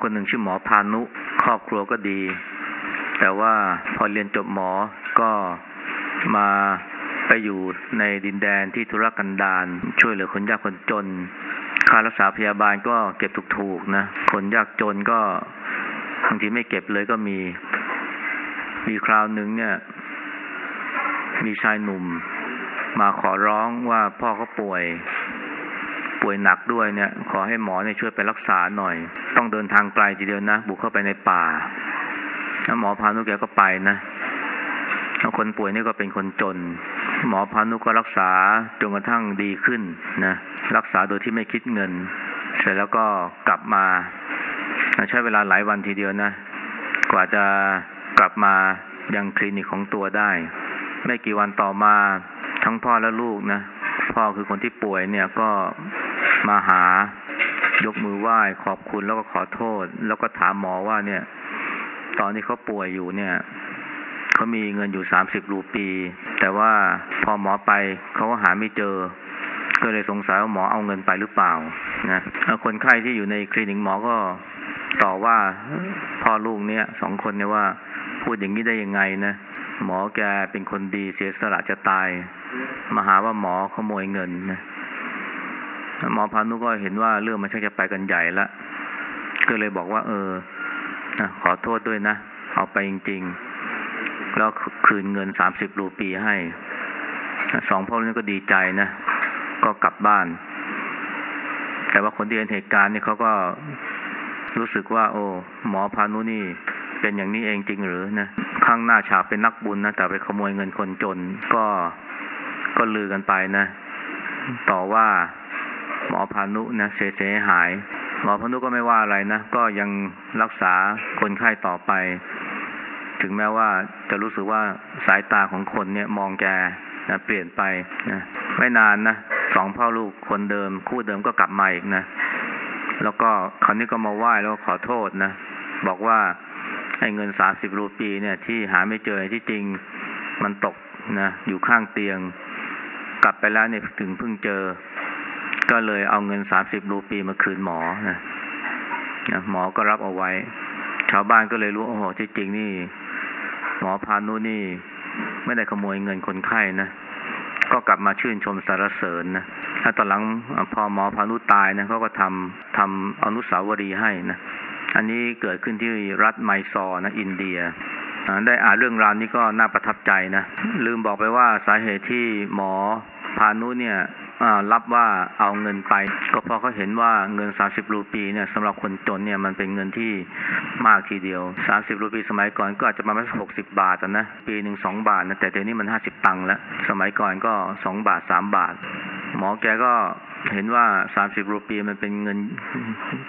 คนหนึ่งชื่อหมอพานุ ครอบครัวก็ดี แต่ว่าพอเรียนจบหมอก็มาไปอยู่ในดินแดนที่ธุรกันดารช่วยเหลือคนยากคนจน ค่ารักษาพยาบาลก็เก็บถูกๆนะ คนยากจนก็บางทีไม่เก็บเลยก็มี มีคราวหนึ่งเนี่ย มีชายหนุ่ม มาขอร้องว่าพ่อเขาป่วย ป่วยหนักด้วยเนี่ย ขอให้หมอเนี่ยช่วยไปรักษาหน่อย ต้องเดินทางไกลทีเดียวนะ บุกเข้าไปในป่าแล้วหมอพานุแกก็ไปนะแล้วคนป่วยนี่ก็เป็นคนจน หมอพานุก็รักษาจนกระทั่งดีขึ้นนะรักษาโดยที่ไม่คิดเงิน เสร็จแล้วก็กลับมาใช้เวลาหลายวันทีเดียวนะ กว่าจะกลับมายังคลินิกของตัวได้ ไม่กี่วันต่อมาทั้งพ่อและลูกนะ พ่อคือคนที่ป่วยเนี่ยก็ มาหายกมือไหว้ขอบคุณแล้วก็ขอโทษ แล้วก็ถามหมอว่าเนี่ย ตอนที่เขาป่วยอยู่เนี่ยเขามีเงินอยู่สามสิบรูปี แต่ว่าพอหมอไปเขาก็หาไม่เจอ ก็เลยสงสัยว่าหมอเอาเงินไปหรือเปล่านะคนไข้ที่อยู่ในคลินิกหมอก็ต่อว่าพ่อลูกเนี่ยสองคนเนี่ยว่าพูดอย่างนี้ได้ยังไงนะหมอแกเป็นคนดีเสียสละจะตาย มาหาว่าหมอขโมยเงินนะ หมอพานุก็เห็นว่าเรื่องมันชักจะไปกันใหญ่ละก็เลยบอกว่า เออขอโทษด้วยนะ เอาไปจริง ๆ แล้วคืนเงินสามสิบรูปีให้ สองพ่อลูกก็ดีใจนะ ก็กลับบ้าน แต่ว่าคนที่เห็นเหตุการณ์นี่เขาก็รู้สึกว่า โอ้ หมอพานุนี่เป็นอย่างนี้เองจริงหรือนะข้างหน้าฉากเป็นนักบุญนะ แต่ไปขโมยเงินคนจน ก็ก็ลือกันไปนะ ต่อว่า หมอพานุนะเสียเสยหาย หมอพานุก็ไม่ว่าอะไรนะ ก็ยังรักษาคนไข้ต่อไป ถึงแม้ว่าจะรู้สึกว่าสายตาของคนเนี่ยมองแกนะเปลี่ยนไปนะไม่นานนะสองพ่อลูกคนเดิม คู่เดิมก็กลับมาอีกนะ แล้วก็คราวนี้ก็มาไหว้แล้วขอโทษนะ บอกว่าไอ้เงินสามสิบรูปีเนี่ยที่หาไม่เจอที่จริงมันตกนะอยู่ข้างเตียง กลับไปแล้วเนี่ยถึงเพิ่งเจอ ก็เลยเอาเงินสามสิบรูปีมาคืนหมอนะนะหมอก็รับเอาไว้ ชาวบ้านก็เลยรู้โอ้โหที่จริงนี่ หมอพานุนี่ ไม่ได้ขโมยเงินคนไข้นะก็กลับมาชื่นชมสารเสริญนะถ้าตอนหลังพอหมอพานุตายนะเขาก็ทำทำอนุสาวรีย์ให้นะอันนี้เกิดขึ้นที่รัฐไมซอร์นะ อินเดียได้อ่านเรื่องราวนี้ก็น่าประทับใจนะ ลืมบอกไปว่าสาเหตุที่หมอพานุเนี่ย รับว่าเอาเงินไป ก็เพราะเขาเห็นว่าเงินสามสิบรูปีเนี่ยสำหรับคนจนเนี่ยมันเป็นเงินที่มากทีเดียวสามสิบรูปีสมัยก่อนก็อาจจะประมาณหกสิบบาทนะปีหนึ่งสองบาทนะแต่เดี๋ยวนี้มันห้าสิบตังค์แล้ว สมัยก่อนก็สองบาทสามบาท หมอแกก็เห็นว่าสามสิบรูปีมันเป็นเงิน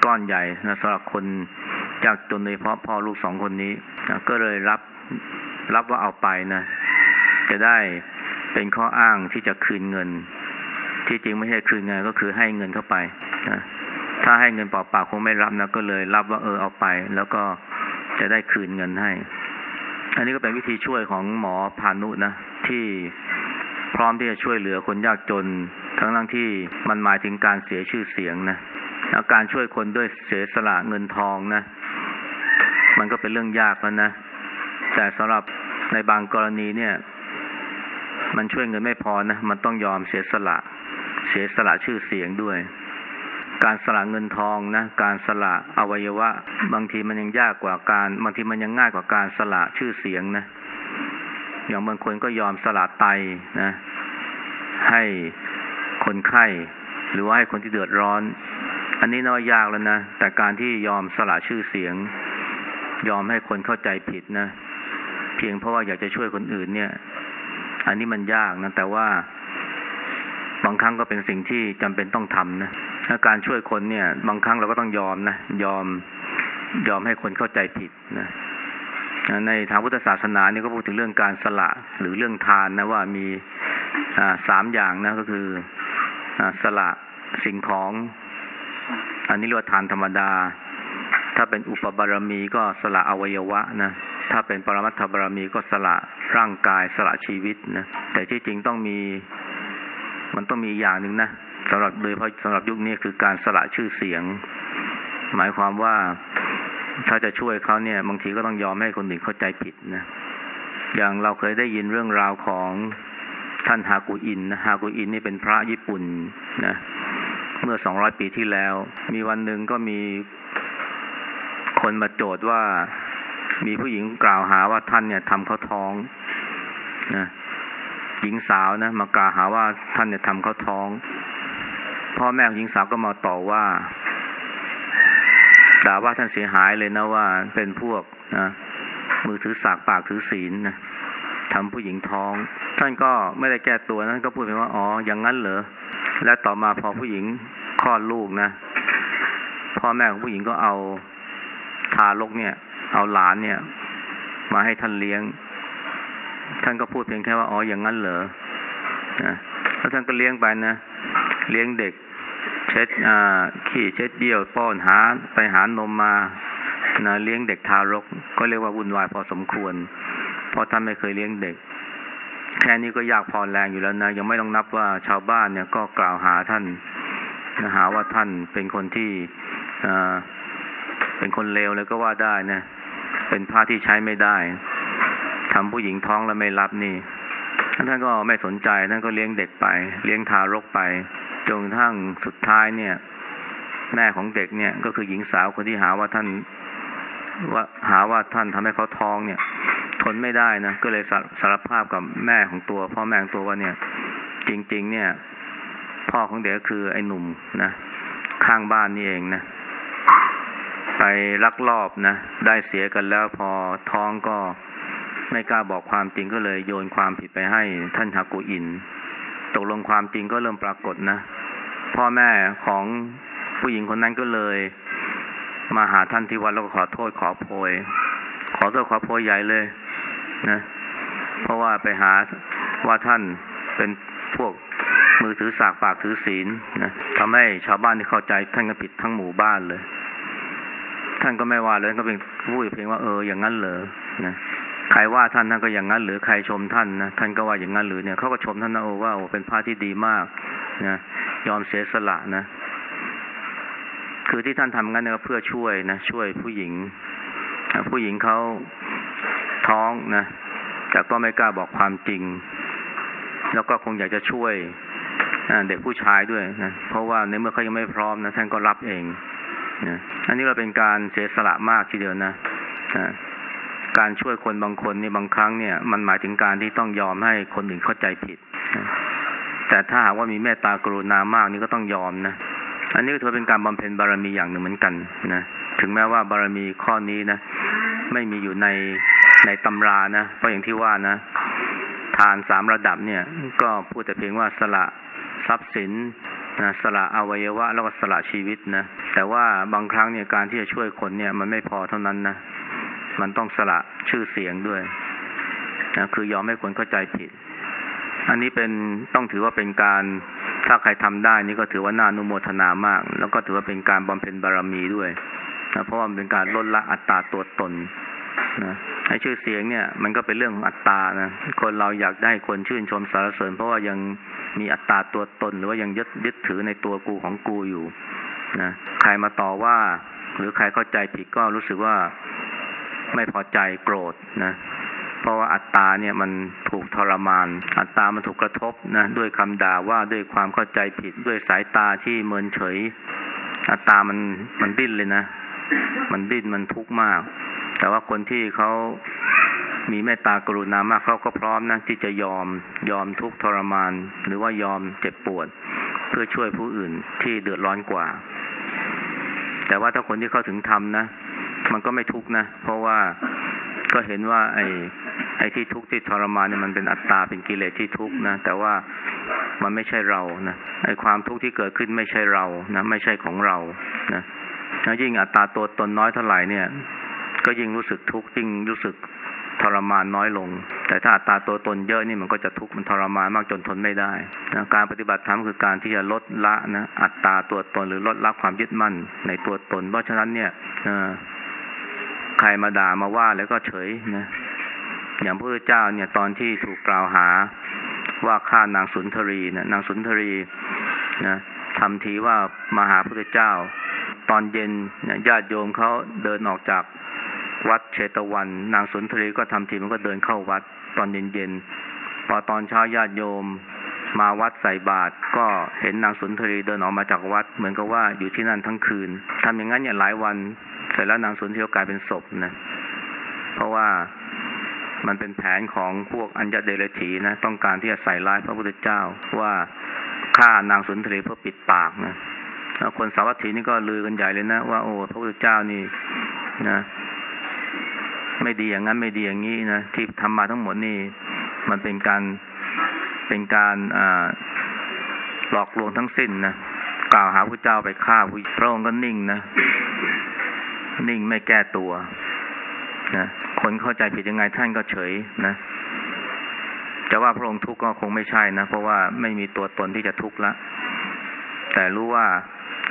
ก้อนใหญ่นะสำหรับคนจากจนโดยเฉพาะพ่อลูกสองคนนี้นะก็เลยรับรับว่าเอาไปนะ จะได้เป็นข้ออ้างที่จะคืนเงิน ที่จริงไม่ใช่คืนเงินก็คือให้เงินเข้าไปนะถ้าให้เงินเปล่าๆคงไม่รับนะก็เลยรับว่าเออเอาไป แล้วก็จะได้คืนเงินให้ อันนี้ก็เป็นวิธีช่วยของหมอพานุนะที่พร้อมที่จะช่วยเหลือคนยากจน ทั้งทั้งที่มันหมายถึงการเสียชื่อเสียงนะแล้วการช่วยคนด้วยเสียสละเงินทองนะ มันก็เป็นเรื่องยากแล้วนะ แต่สำหรับในบางกรณีเนี่ย มันช่วยเงินไม่พอนะ มันต้องยอมเสียสละ เสียสละชื่อเสียงด้วย การสละเงินทองนะ การสละอวัยวะ บางทีมันยังยากกว่าการบางทีมันยังง่ายกว่าการสละชื่อเสียงนะ อย่างบางคนก็ยอมสละไตนะ ให้คนไข้ หรือว่าให้คนที่เดือดร้อน อันนี้น้อยยากแล้วนะ แต่การที่ยอมสละชื่อเสียง ยอมให้คนเข้าใจผิดนะ เพียงเพราะว่าอยากจะช่วยคนอื่นเนี่ย อันนี้มันยากนะแต่ว่า บางครั้งก็เป็นสิ่งที่จำเป็นต้องทำนะถ้าการช่วยคนเนี่ย บางครั้งเราก็ต้องยอมนะ ยอมยอมให้คนเข้าใจผิดนะในทางพุทธศาสนาเนี่ยก็พูดถึงเรื่องการสละหรือเรื่องทานนะว่ามีสามอย่างนะก็คืออสละสิ่งของ อันนี้เรียกว่าทานธรรมดา ถ้าเป็นอุปบารมีก็สละอวัยวะนะถ้าเป็นปรมัตถบารมีก็สละร่างกายสละชีวิตนะแต่ที่จริงต้องมี มันต้องมีอย่างหนึ่งนะสำหรับโดยเพราะสำหรับยุคนี้คือการสละชื่อเสียง หมายความว่าถ้าจะช่วยเขาเนี่ย บางทีก็ต้องยอมให้คนอื่นเข้าใจผิดนะอย่างเราเคยได้ยินเรื่องราวของท่านฮากุอินนะฮากุอินนี่เป็นพระญี่ปุ่นนะเมื่อสองร้อยปีที่แล้ว มีวันหนึ่งก็มีคนมาโจทย์ว่ามีผู้หญิงกล่าวหาว่าท่านเนี่ยทำเขาท้องนะ หญิงสาวนะมากล่าวหาว่าท่านเนี่ยทำเขาท้อง พ่อแม่ของหญิงสาวก็มาต่อว่าด่าว่าท่านเสียหายเลยนะว่าเป็นพวกนะมือถือสากปากถือศีลนะทำผู้หญิงท้อง ท่านก็ไม่ได้แก้ตัวนั้นก็พูดไปว่าอ๋ออย่างนั้นเหรอและต่อมาพอผู้หญิงคลอดลูกนะพ่อแม่ของผู้หญิงก็เอาทารกเนี่ย เอาหลานเนี่ย มาให้ท่านเลี้ยง ท่านก็พูดเพียงแค่ว่าอ๋ออย่างนั้นเหรอนะแล้วท่านก็เลี้ยงไปนะเลี้ยงเด็ก เช็ดอ่าขี้เช็ดเยี่ยวป้อนหาไปหานมมานะเลี้ยงเด็กทารก ก็เรียกว่าวุ่นวายพอสมควร เพราะท่านไม่เคยเลี้ยงเด็ก แค่นี้ก็ยากพอแรงอยู่แล้วนะยังไม่ต้องนับว่าชาวบ้านเนี่ยก็กล่าวหาท่านนะหาว่าท่านเป็นคนที่เป็นคนเลวเลยก็ว่าได้นะเป็นพระที่ใช้ไม่ได้ ทำผู้หญิงท้องแล้วไม่รับนี่ท่านก็ไม่สนใจท่านก็เลี้ยงเด็กไป เลี้ยงทารกไปจนทั่งสุดท้ายเนี่ย แม่ของเด็กเนี่ย ก็คือหญิงสาวคนที่หาว่าท่านว่าหาว่าท่านทำให้เขาท้องเนี่ย ทนไม่ได้นะก็เลยสารสารภาพกับแม่ของตัวพ่อแม่ของตัวว่าเนี่ย จริง ๆ เนี่ย พ่อของเด็กก็คือไอ้หนุ่มนะข้างบ้านนี่เองนะไปลักลอบนะได้เสียกันแล้วพอท้องก็ ไม่กล้าบอกความจริงก็เลยโยนความผิดไปให้ท่านฮากุอิน ตกลงความจริงก็เริ่มปรากฏนะ พ่อแม่ของผู้หญิงคนนั้นก็เลย มาหาท่านที่วัดแล้วก็ขอโทษขอโพย ขอโทษขอโพยใหญ่เลยนะ เพราะว่าไปหาว่าท่านเป็นพวกมือถือสากปากถือศีลนะทำให้ชาวบ้านที่เข้าใจท่านก็ผิดทั้งหมู่บ้านเลย ท่านก็ไม่ว่าเลยก็เป็นพูดเพียงว่าเอออย่างนั้นเหรอนะ ใครว่าท่านท่านก็อย่างนั้น หรือใครชมท่านนะท่านก็ว่าอย่างนั้นหรือเนี่ยเขาก็ชมท่านนะโอ้ว่าโอ้เป็นพระที่ดีมากนะยอมเสียสละนะ คือที่ท่านทำงั้นเนี่ยก็เพื่อช่วยนะช่วยผู้หญิงผู้หญิงเขาท้องนะแต่ก็ไม่กล้าบอกความจริง แล้วก็คงอยากจะช่วยเด็กผู้ชายด้วยนะเพราะว่าในเมื่อเขายังไม่พร้อมนะท่านก็รับเองนะอันนี้เราเป็นการเสียสละมากทีเดียวนะ การช่วยคนบางคนนี่บางครั้งเนี่ย มันหมายถึงการที่ต้องยอมให้คนอื่นเข้าใจผิด แต่ถ้าหากว่ามีเมตตากรุณามากนี่ก็ต้องยอมนะ อันนี้ก็ถือเป็นการบำเพ็ญบารมีอย่างหนึ่งเหมือนกันนะ ถึงแม้ว่าบารมีข้อนี้นะ ไม่มีอยู่ในในตำรานะ เพราะอย่างที่ว่านะ ทานสามระดับเนี่ย ก็พูดแต่เพียงว่าสละทรัพย์สินนะสละอวัยวะแล้วก็สละชีวิตนะ แต่ว่าบางครั้งเนี่ยการที่จะช่วยคนเนี่ย มันไม่พอเท่านั้นนะ มันต้องสละชื่อเสียงด้วยนะคือยอมให้คนเข้าใจผิด อันนี้เป็นต้องถือว่าเป็นการถ้าใครทำได้ นี่ก็ถือว่าน่านุโมทนามาก แล้วก็ถือว่าเป็นการบำเพ็ญบารมีด้วยนะเพราะว่ามันเป็นการลดละอัตตาตัวตนนะให้ชื่อเสียงเนี่ย มันก็เป็นเรื่องของอัตตานะคนเราอยากได้คนชื่นชมสรรเสริญ เพราะว่ายังมีอัตตาตัวตน หรือว่ายังยึดยึดถือในตัวกูของกูอยู่นะใครมาต่อว่า หรือใครเข้าใจผิดก็รู้สึกว่า ไม่พอใจโกรธนะเพราะว่าอัตตาเนี่ยมันถูกทรมาน อัตตามันถูกกระทบนะด้วยคำด่าว่าด้วยความเข้าใจผิดด้วยสายตาที่เมินเฉย อัตตามันมันดิ้นเลยนะ มันดิ้นมันทุกข์มาก แต่ว่าคนที่เขามีเมตตากรุณามากเขาก็พร้อมนะที่จะยอมยอมทุกข์ทรมาน หรือว่ายอมเจ็บปวด เพื่อช่วยผู้อื่นที่เดือดร้อนกว่า แต่ว่าถ้าคนที่เข้าถึงธรรมนะ มันก็ไม่ทุกข์นะ เพราะว่าก็เห็นว่า ไอ้ไอ้ที่ทุกข์ที่ทรมานเนี่ยมันเป็นอัตตาเป็นกิเลสที่ทุกข์นะ แต่ว่ามันไม่ใช่เรานะไอ้ความทุกข์ที่เกิดขึ้นไม่ใช่เรานะ ไม่ใช่ของเรานะแล้วยิ่งอัตตาตัวตนน้อยเท่าไหร่เนี่ย ก็ยิ่งรู้สึกทุกข์ยิ่งรู้สึกทรมานน้อยลง แต่ถ้าอัตราตัวตนเยอะนี่มันก็จะทุกข์มันทรมานมากจนทนไม่ได้นะการปฏิบัติธรรมคือการที่จะลดละนะอัตราตัวตนหรือลดละความยึดมั่นในตัวตน เพราะฉะนั้นเนี่ย ใครมาด่ามาว่าแล้วก็เฉยนะอย่างพระเจ้าเนี่ยตอนที่ถูกกล่าวหาว่าฆ่านางสุนทรีนะนางสุนทรีนะทำทีว่ามาหาพระเจ้า ตอนเย็นญาติโยมเขาเดินออกจากวัดเชตวัน นางสุนทรีก็ทำทีมันก็เดินเข้าวัดตอนเย็นๆพอตอนเช้าญาติโยม มาวัดใส่บาตรก็เห็นนางสุนทรีเดินออกมาจากวัด เหมือนกับว่าอยู่ที่นั่นทั้งคืนทำอย่างนั้นเนี่ยหลายวัน สร็จแล้วนางสุนทรีก็กลายเป็นศพนะ เพราะว่ามันเป็นแผนของพวกอัญญเดรถีนะ ต้องการที่จะใส่ร้ายพระพุทธเจ้าว่าฆ่านางสุนทรีเพื่อปิดปากนะคนสาวัตถีนี่ก็ลือกันใหญ่เลยนะว่าโอ้พระพุทธเจ้านี่นะ ไม่ดีอย่างนั้นไม่ดีอย่างนี้นะที่ทำมาทั้งหมดนี่ มันเป็นการเป็นการอ่าหลอกลวงทั้งสิ้นนะกล่าวหาพระเจ้าไปฆ่าพระองค์ก็นิ่งนะ นิ่งไม่แก้ตัวนะคนเข้าใจผิดยังไงท่านก็เฉยนะจะว่าพระองค์ทุกข์ก็คงไม่ใช่นะ เพราะว่าไม่มีตัวตนที่จะทุกข์ละ แต่รู้ว่า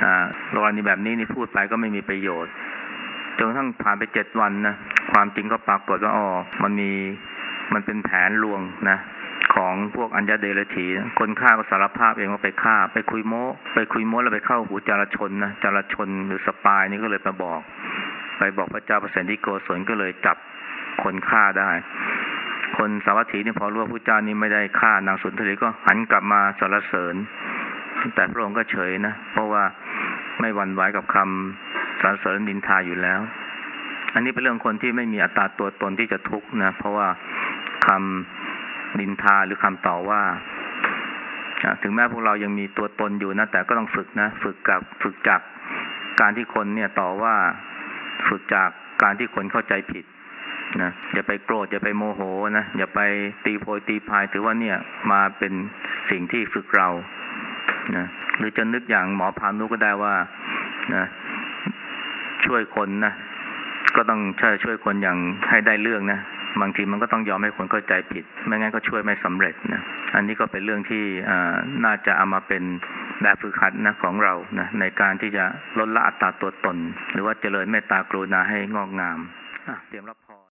อ่ากรณีแบบนี้นี่พูดไปก็ไม่มีประโยชน์จนทั่งผ่านไปเจ็ดวันนะความจริงก็ปรากฏว่าอ๋อมันมีมันเป็นแผนลวงนะของพวกอัญญาเดรถีคนฆ่าก็สารภาพเองว่าไปฆ่า ไปคุยโม้ ไปคุยโม้แล้วไปเข้าหูจารชนนะจารชนหรือสปายนี่ก็เลยมาบอก ไปบอกพระเจ้าประสิทธิโกศลก็เลยจับคนฆ่าได้ คนสาวัตถีนี่พอรู้ว่าพระเจ้านี่ไม่ได้ฆ่านางสุนทรีก็หันกลับมาสรรเสริญ แต่พระองค์ก็เฉยนะ เพราะว่าไม่หวั่นไหวกับคำสรรเสริญดินทาอยู่แล้ว อันนี้เป็นเรื่องคนที่ไม่มีอัตราตัวตนที่จะทุกข์นะ เพราะว่าคำดินทาหรือคำต่อว่าถึงแม้พวกเรายังมีตัวตนอยู่นะ แต่ก็ต้องฝึกนะ ฝึกกับฝึกจากการที่คนเนี่ยต่อว่า ฝึกจากการที่คนเข้าใจผิดนะอย่าไปโกรธอย่าไปโมโหนะอย่าไปตีโพยตีพายถือว่าเนี่ยมาเป็นสิ่งที่ฝึกเรานะหรือจะนึกอย่างหมอพานุก็ได้ว่านะช่วยคนนะก็ต้องช่วยช่วยคนอย่างให้ได้เรื่องนะบางทีมันก็ต้องยอมให้คนเข้าใจผิด ไม่งั้นก็ช่วยไม่สำเร็จนะอันนี้ก็เป็นเรื่องที่น่าจะเอามาเป็น แบบฝึกหัดนะของเรานะในการที่จะลดละอัตราตัวตน หรือว่าเจริญเมตตากรุณาให้งอกงามเตรียมรับ